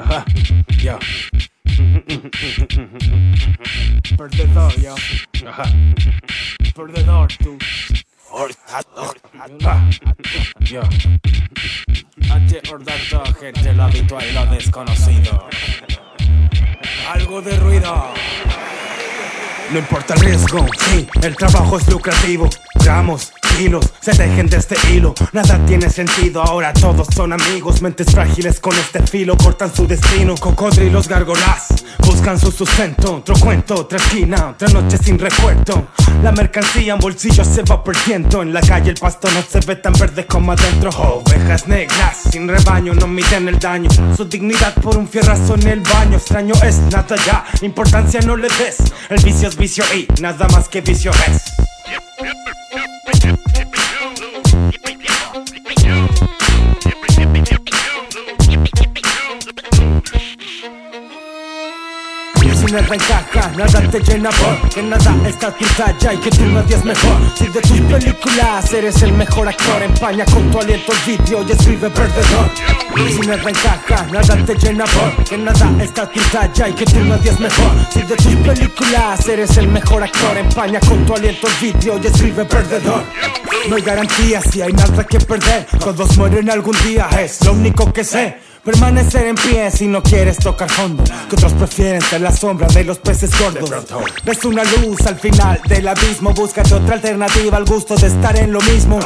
Ajá, yo. Perdedor, yo. Ajá. Perdedor, tú. Yo. H ordato, gente, lo habitual y lo desconocido. Algo de ruido. No importa el riesgo, sí, el trabajo es lucrativo. Gramos, kilos, se dejen de este hilo. Nada tiene sentido, ahora todos son amigos. Mentes frágiles con este filo cortan su destino. Cocodrilos, gárgolas, buscan su sustento. Otro cuento, otra esquina, otra noche sin recuerdo. La mercancía en bolsillos se va perdiendo. En la calle el pasto no se ve tan verde como adentro. Ovejas negras, sin rebaño, no miden el daño. Su dignidad por un fierrazo en el baño. Extraño es nada ya, importancia no le des. El vicio es vicio y nada más que vicio es. Nada encaja, nada te llena porque nada está tu talla y que tú nadie es mejor. Si de tus películas eres el mejor actor, empaña con tu aliento el vídeo y escribe perdedor. Si nada encaja, nada te llena porque nada está tu talla y que tú nadie es mejor. Si de tus películas eres el mejor actor, empaña con tu aliento el vídeo y escribe perdedor. No hay garantías si hay nada que perder, todos mueren algún día, es lo único que sé. Permanecer en pie si no quieres tocar fondo Que otros prefieren ser la sombra de los peces gordos. Ves una luz al final del abismo Búscate otra alternativa al gusto de estar en lo mismo.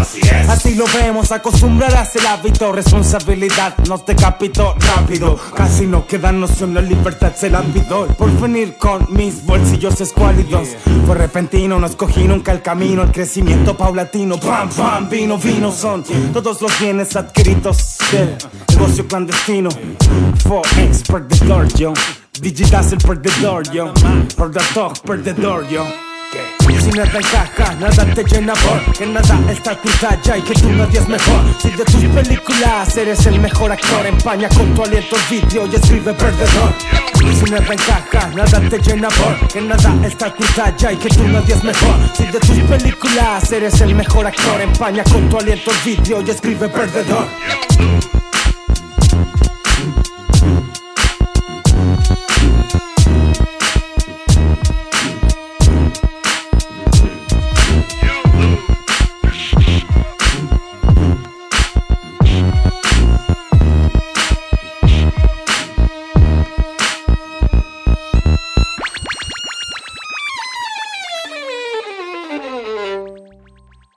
Así lo vemos, acostumbrarás el hábito Responsabilidad nos decapitó rápido. Casi no queda noción, la libertad se la Por venir con mis bolsillos escuálidos. Fue repentino, no escogí nunca el camino El crecimiento paulatino, pam pam, vino, vino Son todos los bienes adquiridos. Del negocio clandestino. Forex, perdedor, yo. Digitas el perdedor, yo. Perdedor, perdedor, yo. Si nada encaja, nada te llena porque nada está tu talla y que tú nadie es mejor. Si de tus películas eres el mejor actor, empaña con tu aliento el vídeo y escribe perdedor. Si nada encaja, nada te llena porque nada está a tu y que tú nadie es mejor. Si de tus películas eres el mejor actor, empaña con tu aliento el vídeo y escribe perdedor.